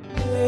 Yeah.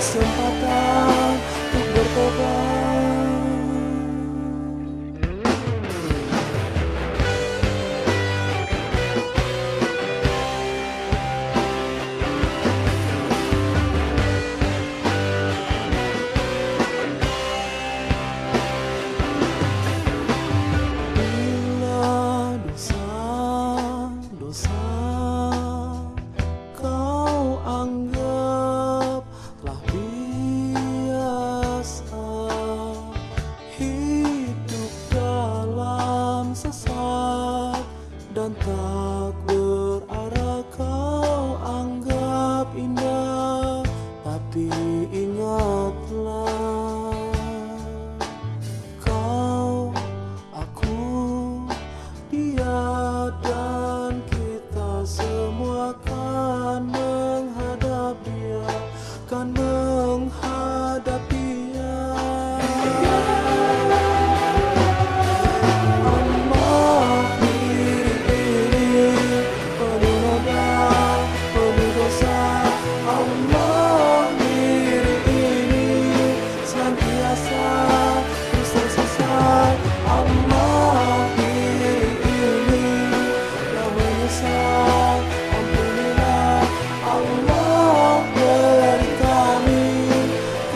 seu thought.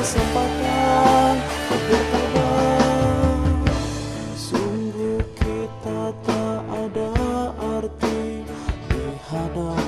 kesempatan berterbang Sungguh kita tak ada arti di hadapan